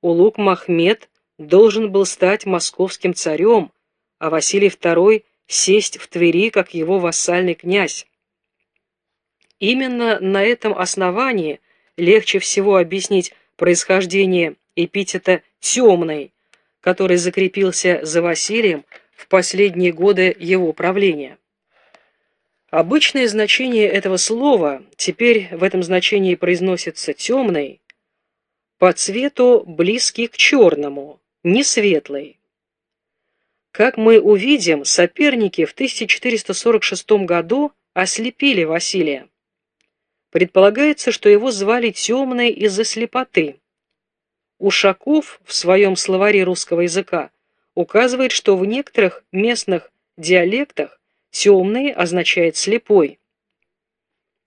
Улук Махмед должен был стать московским царем, а Василий II сесть в Твери как его вассальный князь. Именно на этом основании легче всего объяснить происхождение эпитета «темный», который закрепился за Василием в последние годы его правления. Обычное значение этого слова, теперь в этом значении произносится «темный», по цвету близкий к черному, не светлый. Как мы увидим, соперники в 1446 году ослепили Василия. Предполагается, что его звали Темный из-за слепоты. Ушаков в своем словаре русского языка указывает, что в некоторых местных диалектах «темный» означает «слепой».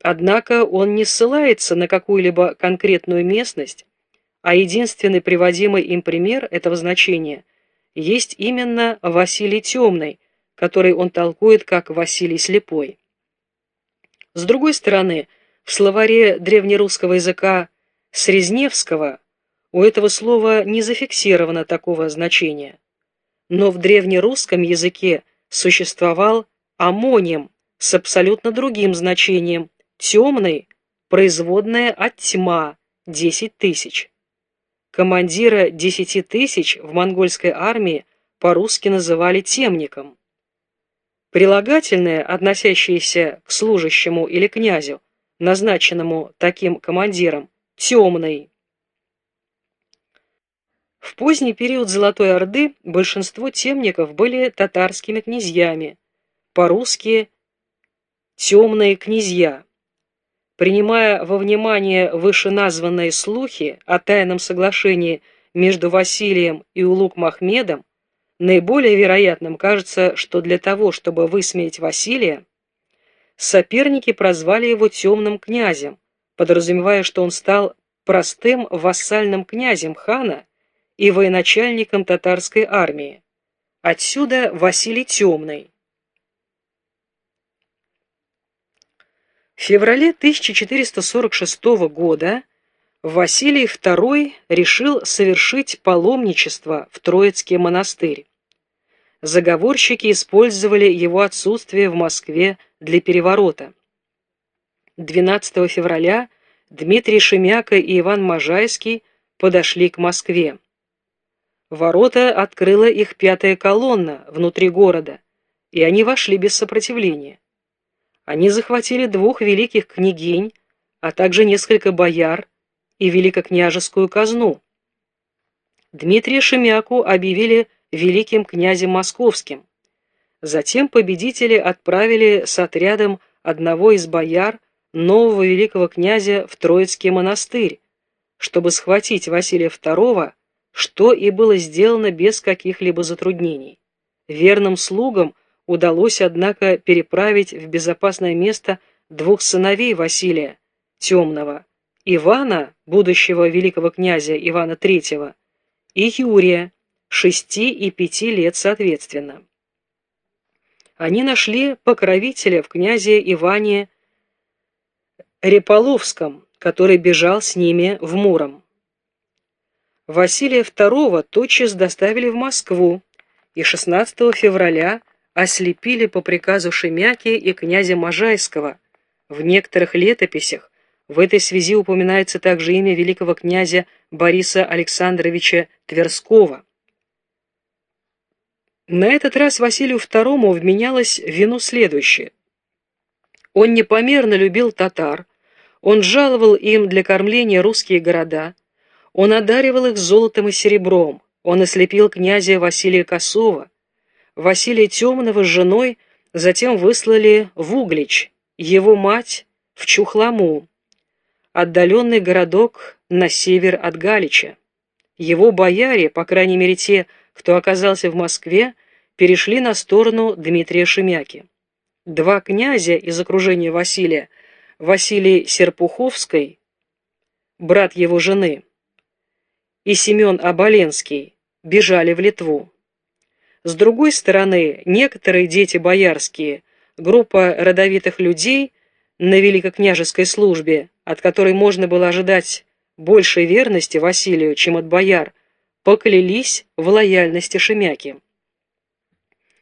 Однако он не ссылается на какую-либо конкретную местность, а единственный приводимый им пример этого значения есть именно Василий Темный, который он толкует как Василий Слепой. С другой стороны, в словаре древнерусского языка Срезневского у этого слова не зафиксировано такого значения. Но в древнерусском языке существовал амоним с абсолютно другим значением «темный», производная от «тьма» – 10 тысяч. Командира 10 тысяч в монгольской армии по-русски называли темником. Прилагательное, относящееся к служащему или князю, назначенному таким командиром, темный. В поздний период Золотой Орды большинство темников были татарскими князьями, по-русски «темные князья». Принимая во внимание вышеназванные слухи о тайном соглашении между Василием и Улук-Махмедом, наиболее вероятным кажется, что для того, чтобы высмеять Василия, соперники прозвали его темным князем, подразумевая, что он стал простым вассальным князем хана и военачальником татарской армии. Отсюда Василий Темный. В феврале 1446 года Василий II решил совершить паломничество в Троицкий монастырь. Заговорщики использовали его отсутствие в Москве для переворота. 12 февраля Дмитрий Шемяка и Иван Можайский подошли к Москве. Ворота открыла их пятая колонна внутри города, и они вошли без сопротивления. Они захватили двух великих княгинь, а также несколько бояр и великокняжескую казну. Дмитрия Шемяку объявили великим князем московским. Затем победители отправили с отрядом одного из бояр нового великого князя в Троицкий монастырь, чтобы схватить Василия II что и было сделано без каких-либо затруднений. Верным слугам удалось, однако, переправить в безопасное место двух сыновей Василия, Темного, Ивана, будущего великого князя Ивана III, и Юрия, шести и пяти лет соответственно. Они нашли покровителя в князе Иване Реполовском, который бежал с ними в Муром. Василия II тотчас доставили в Москву и 16 февраля ослепили по приказу Шемяки и князя Можайского. В некоторых летописях в этой связи упоминается также имя великого князя Бориса Александровича Тверского. На этот раз Василию II вменялось вину следующее. Он непомерно любил татар, он жаловал им для кормления русские города, он одаривал их золотом и серебром, он ослепил князя Василия Косова. Василия Темного с женой затем выслали в Углич, его мать в Чухламу, отдаленный городок на север от Галича. Его бояре, по крайней мере те, кто оказался в Москве, перешли на сторону Дмитрия Шемяки. Два князя из окружения Василия, Василий Серпуховский, брат его жены, и Семен Оболенский бежали в Литву. С другой стороны, некоторые дети боярские, группа родовитых людей на великокняжеской службе, от которой можно было ожидать большей верности Василию, чем от бояр, поклялись в лояльности Шемяки.